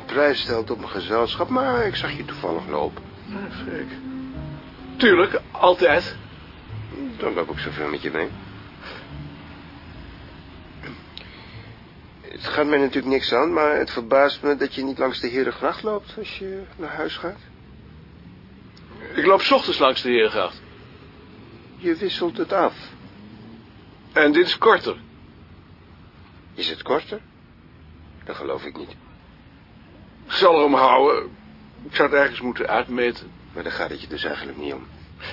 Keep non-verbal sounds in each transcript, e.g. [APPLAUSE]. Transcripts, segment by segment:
prijs stelt op een gezelschap, maar ik zag je toevallig lopen. Ja. Tuurlijk, altijd. Dan loop ik zoveel met je mee. Het gaat mij natuurlijk niks aan, maar het verbaast me dat je niet langs de Herengracht loopt als je naar huis gaat. Ik loop 's ochtends langs de Herengracht. Je wisselt het af. En dit is korter. Is het korter? Dat geloof ik niet. Ik zal erom houden. Ik zou het ergens moeten uitmeten. Maar daar gaat het je dus eigenlijk niet om.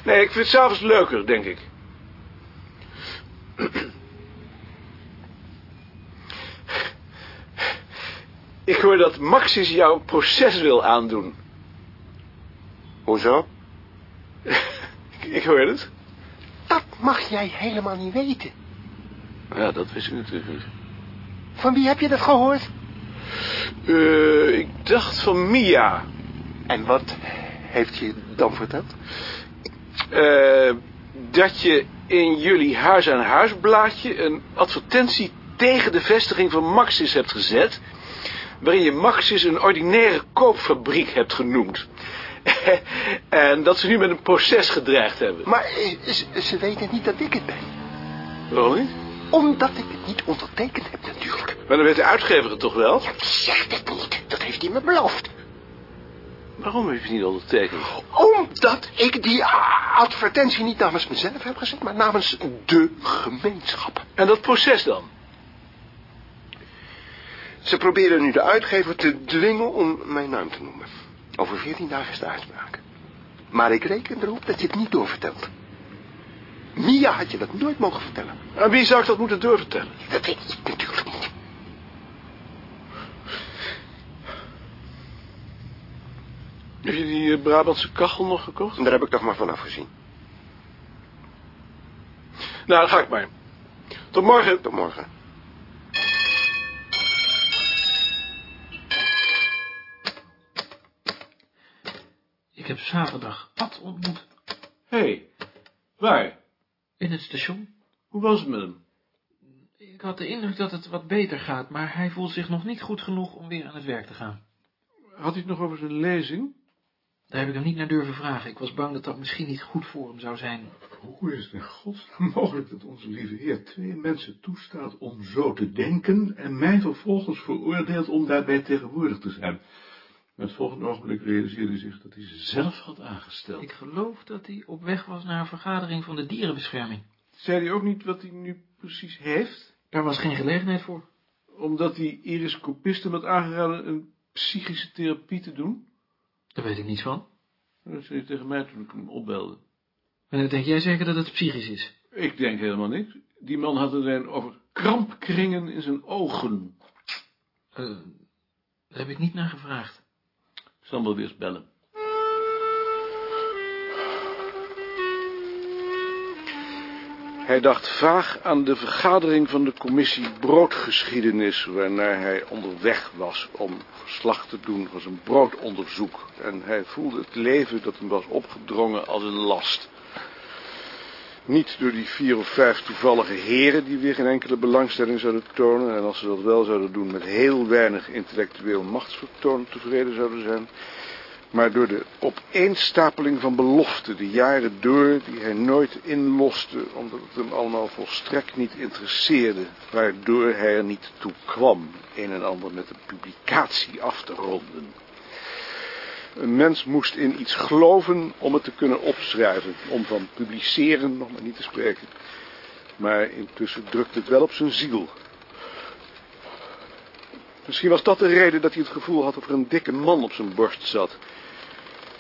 Nee, ik vind het s'avonds leuker, denk ik. Ik hoor dat Maxis jou een proces wil aandoen. Hoezo? [LAUGHS] Ik, ik hoor het. Dat mag jij helemaal niet weten. Ja, dat wist ik natuurlijk niet. Van wie heb je dat gehoord? Eh, ik dacht van Mia. En wat heeft je dan verteld? Eh, dat je in jullie huis-aan-huis-blaadje een advertentie tegen de vestiging van Maxis hebt gezet, waarin je Maxis een ordinaire koopfabriek hebt genoemd. [LAUGHS] en dat ze nu met een proces gedreigd hebben. Maar eh, ze, ze weten niet dat ik het ben. Waarom niet? Omdat ik het niet ondertekend heb natuurlijk. Maar dan weet de uitgever het toch wel? Ja, wie zegt het niet? Dat heeft hij me beloofd. Waarom heb je het niet ondertekend? Omdat ik die advertentie niet namens mezelf heb gezet, maar namens de gemeenschap. En dat proces dan? Ze proberen nu de uitgever te dwingen om mijn naam te noemen. Over veertien dagen is de uitspraak. Maar ik reken erop dat je het niet doorvertelt. Mia had je dat nooit mogen vertellen. Aan wie zou ik dat moeten doorvertellen? Dat weet ik natuurlijk niet. Heb je die eh, Brabantse kachel nog gekocht? Daar heb ik toch maar van afgezien. Nou, dan ga ik maar. Tot morgen. Tot morgen. Ik heb zaterdag Ad ontmoet Hé, hey, waar? In het station. Hoe was het met hem? Ik had de indruk dat het wat beter gaat, maar hij voelt zich nog niet goed genoeg om weer aan het werk te gaan. Had hij het nog over zijn lezing? Daar heb ik hem niet naar durven vragen. Ik was bang dat dat misschien niet goed voor hem zou zijn. Hoe is het in godsnaam mogelijk dat onze lieve Heer twee mensen toestaat om zo te denken en mij vervolgens veroordeelt om daarbij tegenwoordig te zijn? Met het volgende ogenblik realiseerde hij zich dat hij ze zelf had aangesteld. Ik geloof dat hij op weg was naar een vergadering van de dierenbescherming. Zei hij ook niet wat hij nu precies heeft? Daar was geen gelegenheid voor. Omdat hij Iris Kopisten had aangeraden een psychische therapie te doen? Daar weet ik niets van. Dat zei hij tegen mij toen ik hem opbelde. En dan denk jij zeker dat het psychisch is? Ik denk helemaal niet. Die man had het alleen over krampkringen in zijn ogen. Eh, daar heb ik niet naar gevraagd. Ik zal weer eens bellen. Hij dacht vaag aan de vergadering van de commissie broodgeschiedenis, waarnaar hij onderweg was om verslag te doen van zijn broodonderzoek. En hij voelde het leven dat hem was opgedrongen als een last. Niet door die vier of vijf toevallige heren die weer geen enkele belangstelling zouden tonen, en als ze dat wel zouden doen met heel weinig intellectueel machtsvertoon tevreden zouden zijn, maar door de opeenstapeling van beloften de jaren door die hij nooit inloste, omdat het hem allemaal volstrekt niet interesseerde, waardoor hij er niet toe kwam een en ander met een publicatie af te ronden. Een mens moest in iets geloven om het te kunnen opschrijven, om van publiceren nog maar niet te spreken. Maar intussen drukte het wel op zijn ziel. Misschien was dat de reden dat hij het gevoel had dat er een dikke man op zijn borst zat.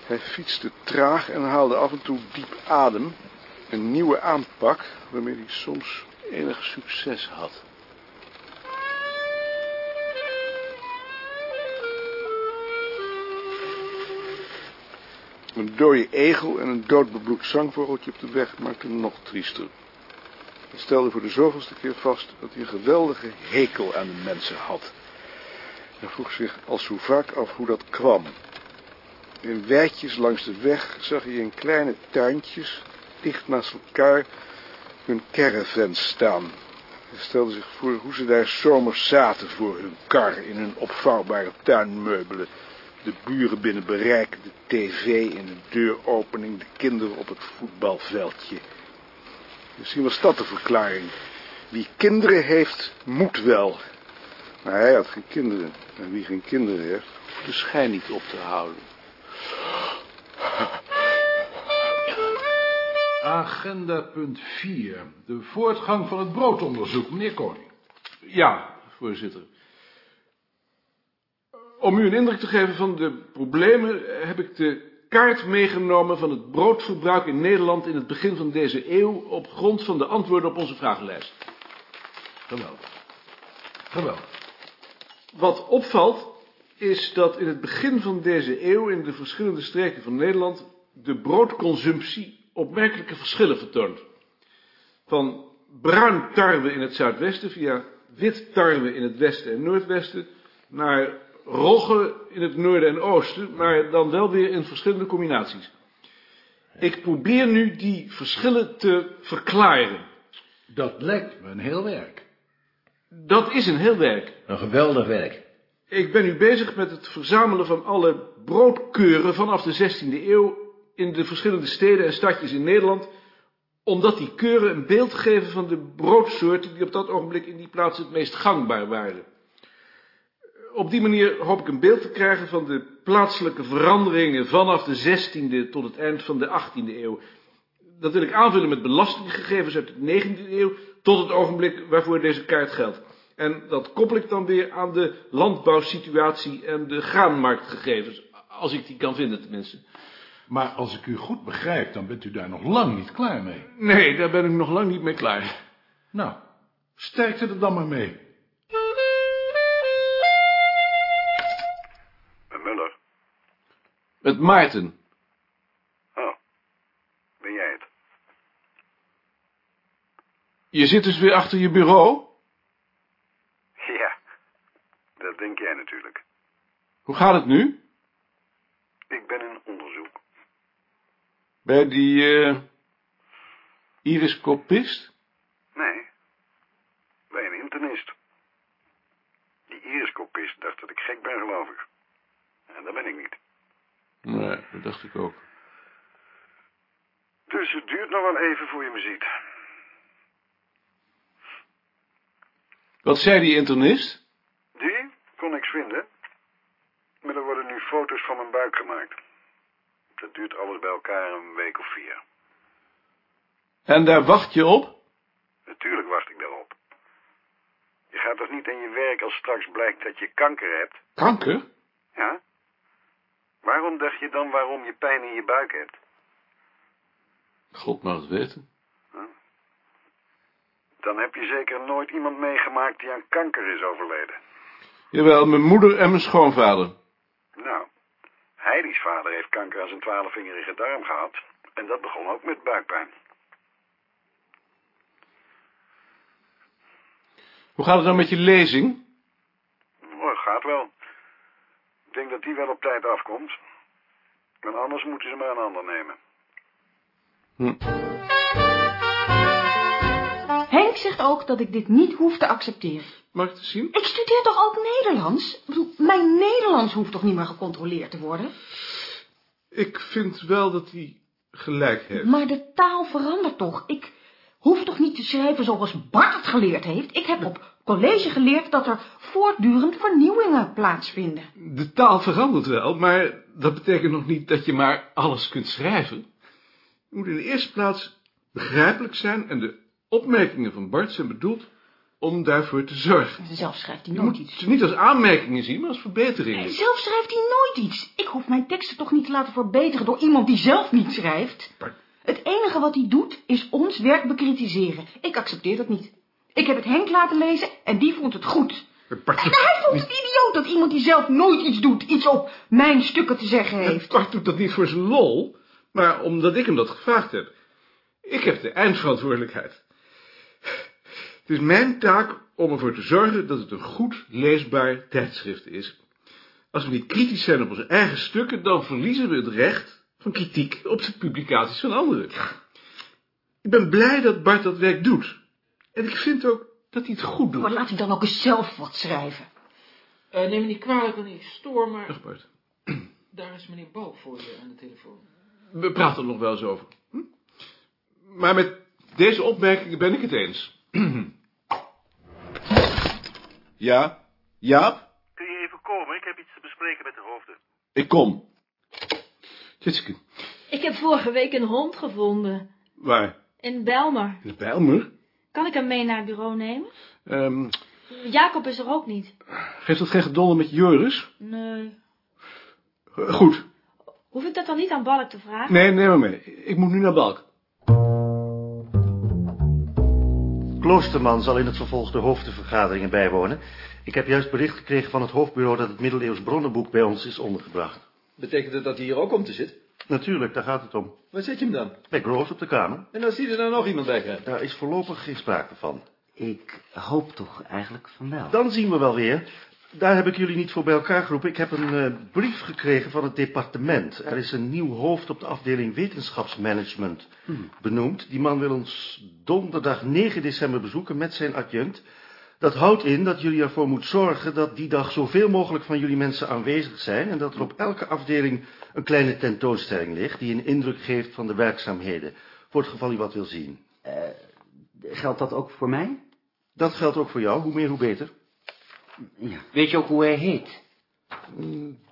Hij fietste traag en haalde af en toe diep adem. Een nieuwe aanpak waarmee hij soms enig succes had. Een dode egel en een doodbebloed zangvogeltje op de weg maakten hem nog triester. Hij stelde voor de zoveelste keer vast dat hij een geweldige hekel aan de mensen had. Hij vroeg zich al zo vaak af hoe dat kwam. In weidjes langs de weg zag hij in kleine tuintjes, dicht naast elkaar, hun caravans staan. Hij stelde zich voor hoe ze daar zomers zaten voor hun kar in hun opvouwbare tuinmeubelen. De buren binnen bereik, de tv in de deuropening, de kinderen op het voetbalveldje. Misschien was dat de verklaring. Wie kinderen heeft, moet wel. Maar hij had geen kinderen. En wie geen kinderen heeft, hoeft de schijn niet op te houden. Agenda punt 4. De voortgang van het broodonderzoek. Meneer Koning. Ja, voorzitter. Om u een indruk te geven van de problemen heb ik de kaart meegenomen van het broodverbruik in Nederland in het begin van deze eeuw op grond van de antwoorden op onze vragenlijst. Geweldig. Geweldig. Wat opvalt is dat in het begin van deze eeuw in de verschillende streken van Nederland de broodconsumptie opmerkelijke verschillen vertoont. Van bruin tarwe in het zuidwesten via wit tarwe in het westen en noordwesten naar rogge in het noorden en oosten, maar dan wel weer in verschillende combinaties. Ik probeer nu die verschillen te verklaren. Dat lijkt me een heel werk. Dat is een heel werk. Een geweldig werk. Ik ben nu bezig met het verzamelen van alle broodkeuren vanaf de 16e eeuw in de verschillende steden en stadjes in Nederland, omdat die keuren een beeld geven van de broodsoorten die op dat ogenblik in die plaats het meest gangbaar waren. Op die manier hoop ik een beeld te krijgen van de plaatselijke veranderingen vanaf de 16e tot het eind van de 18e eeuw. Dat wil ik aanvullen met belastinggegevens uit de 19e eeuw tot het ogenblik waarvoor deze kaart geldt. En dat koppel ik dan weer aan de landbouwsituatie en de graanmarktgegevens, als ik die kan vinden tenminste. Maar als ik u goed begrijp, dan bent u daar nog lang niet klaar mee. Nee, daar ben ik nog lang niet mee klaar. Nou, sterkte er dan maar mee. Muller? Met Maarten. Oh, ben jij het? Je zit dus weer achter je bureau? Ja, dat denk jij natuurlijk. Hoe gaat het nu? Ik ben in onderzoek. Bij die iriscopist? Nee, bij een internist. Die iriskopist dacht dat ik gek ben, geloof ik. En dat ben ik niet. Nee, dat dacht ik ook. Dus het duurt nog wel even voor je me ziet. Wat zei die internist? Die kon niks vinden. Maar er worden nu foto's van mijn buik gemaakt. Dat duurt alles bij elkaar een week of vier. En daar wacht je op? Natuurlijk wacht ik daarop. Je gaat toch niet aan je werk als straks blijkt dat je kanker hebt? Kanker? Ja? Waarom dacht je dan waarom je pijn in je buik hebt? God mag het weten. Dan heb je zeker nooit iemand meegemaakt die aan kanker is overleden. Jawel, mijn moeder en mijn schoonvader. Nou, Heidi's vader heeft kanker aan zijn twaalfvingerige darm gehad. En dat begon ook met buikpijn. Hoe gaat het dan met je lezing? Oh, gaat wel. Ik denk dat die wel op tijd afkomt. En anders moeten ze maar een ander nemen. Henk zegt ook dat ik dit niet hoef te accepteren. Mag ik het zien? Ik studeer toch ook Nederlands? Ik bedoel, mijn Nederlands hoeft toch niet meer gecontroleerd te worden? Ik vind wel dat hij gelijk heeft. Maar de taal verandert toch? Ik hoef toch niet te schrijven zoals Bart het geleerd heeft? Ik heb op college geleerd dat er voortdurend vernieuwingen plaatsvinden. De taal verandert wel, maar dat betekent nog niet dat je maar alles kunt schrijven. Je moet in de eerste plaats begrijpelijk zijn en de opmerkingen van Bart zijn bedoeld om daarvoor te zorgen. Zelf schrijft hij nooit moet iets. ze niet als aanmerkingen zien, maar als verbeteringen. Zelf schrijft hij nooit iets. Ik hoef mijn teksten toch niet te laten verbeteren door iemand die zelf niet schrijft. Bart. Het enige wat hij doet, is ons werk bekritiseren. Ik accepteer dat niet. Ik heb het Henk laten lezen en die vond het goed. Bart, En hij vond het idioot dat iemand die zelf nooit iets doet, iets op mijn stukken te zeggen heeft. Bart doet dat niet voor zijn lol, maar omdat ik hem dat gevraagd heb. Ik heb de eindverantwoordelijkheid. Het is mijn taak om ervoor te zorgen dat het een goed leesbaar tijdschrift is. Als we niet kritisch zijn op onze eigen stukken, dan verliezen we het recht van kritiek op de publicaties van anderen. Ik ben blij dat Bart dat werk doet. En ik vind ook dat hij het goed doet. Maar laat hij dan ook eens zelf wat schrijven. Eh, neem me niet kwalijk dat ik stoor, maar Dag Bart. daar is meneer Balk voor je aan de telefoon. We praten er nog wel eens over. Hm? Maar met deze opmerkingen ben ik het eens. [CLEARS THROAT] ja? Jaap? Kun je even komen? Ik heb iets te bespreken met de hoofden. Ik kom. Tjitske, Ik heb vorige week een hond gevonden. waar? In Belmer. In Bijlmer? Kan ik hem mee naar het bureau nemen? Ehm, Jacob is er ook niet. geeft dat geen gedonder met Joris? Nee. Goed. Hoef ik dat dan niet aan Balk te vragen? Nee, neem maar mee. Ik moet nu naar Balk. Kloosterman zal in het vervolg de hoofdenvergaderingen bijwonen. Ik heb juist bericht gekregen van het hoofdbureau dat het middeleeuws bronnenboek bij ons is ondergebracht. Betekent het dat hij hier ook komt te zitten? Natuurlijk, daar gaat het om. Waar zit je hem dan? Bij Groos op de kamer. En als hij er nou nog iemand bij krijgt? Daar is voorlopig geen sprake van. Ik hoop toch eigenlijk van wel. Dan zien we wel weer. Daar heb ik jullie niet voor bij elkaar geroepen. Ik heb een eh, brief gekregen van het departement. Er is een nieuw hoofd op de afdeling wetenschapsmanagement benoemd. Die man wil ons donderdag 9 december bezoeken met zijn adjunct. Dat houdt in dat jullie ervoor moet zorgen dat die dag zoveel mogelijk van jullie mensen aanwezig zijn... en dat er op elke afdeling een kleine tentoonstelling ligt... die een indruk geeft van de werkzaamheden. Voor het geval u wat wil zien. Geldt dat ook voor mij? Dat geldt ook voor jou. Hoe meer, hoe beter. Ja. Weet je ook hoe hij heet?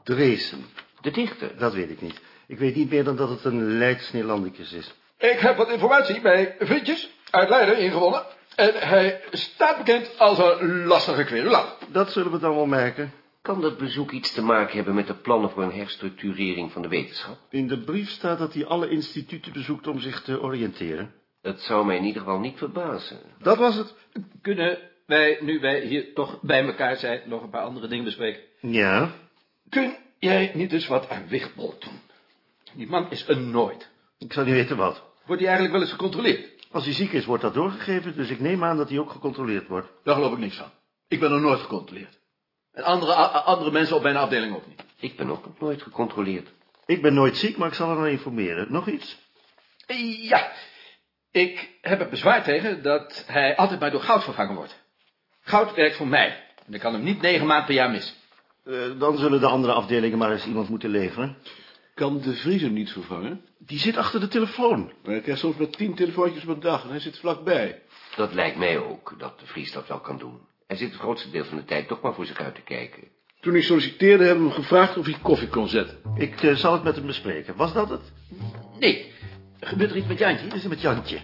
Dreesen. De dichter. Dat weet ik niet. Ik weet niet meer dan dat het een Leids is. Ik heb wat informatie bij Vriendjes uit Leiden ingewonnen. En hij staat bekend als een lastige querulant. Dat zullen we dan wel merken. Kan dat bezoek iets te maken hebben met de plannen voor een herstructurering van de wetenschap? In de brief staat dat hij alle instituten bezoekt om zich te oriënteren. Het zou mij in ieder geval niet verbazen. Dat was het. Kunnen wij, nu wij hier toch bij elkaar zijn, nog een paar andere dingen bespreken? Ja. Kun jij niet eens wat aan Wigbold doen? Die man is een nooit. Ik zou niet weten wat. Wordt hij eigenlijk wel eens gecontroleerd? Als hij ziek is, wordt dat doorgegeven, dus ik neem aan dat hij ook gecontroleerd wordt. Daar geloof ik niks van. Ik ben nog nooit gecontroleerd. En andere, andere mensen op mijn afdeling ook niet. Ik ben ook nog nooit gecontroleerd. Ik ben nooit ziek, maar ik zal er naar informeren. Nog iets? Ja, ik heb er bezwaar tegen dat hij altijd maar door goud vervangen wordt. Goud werkt voor mij. En ik kan hem niet negen maanden per jaar missen. Eh, dan zullen de andere afdelingen maar eens iemand moeten leveren. Kan de vriezer niet vervangen? Die zit achter de telefoon. Maar hij krijgt soms maar tien telefoontjes per dag en hij zit vlakbij. Dat lijkt mij ook, dat de Vries dat wel kan doen. Hij zit het grootste deel van de tijd toch maar voor zich uit te kijken. Toen hij solliciteerde hebben we hem gevraagd of hij koffie kon zetten. Ik eh, zal het met hem bespreken. Was dat het? Nee, gebeurt er iets met Jantje? Wat is er met Jantje?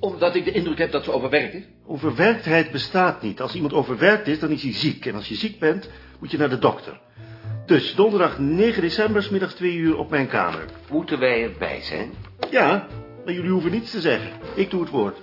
Omdat ik de indruk heb dat ze overwerkt is. Overwerktheid bestaat niet. Als iemand overwerkt is, dan is hij ziek. En als je ziek bent, moet je naar de dokter. Dus donderdag 9 december, 's middags 2 uur op mijn kamer. Moeten wij erbij zijn? Ja, maar jullie hoeven niets te zeggen. Ik doe het woord.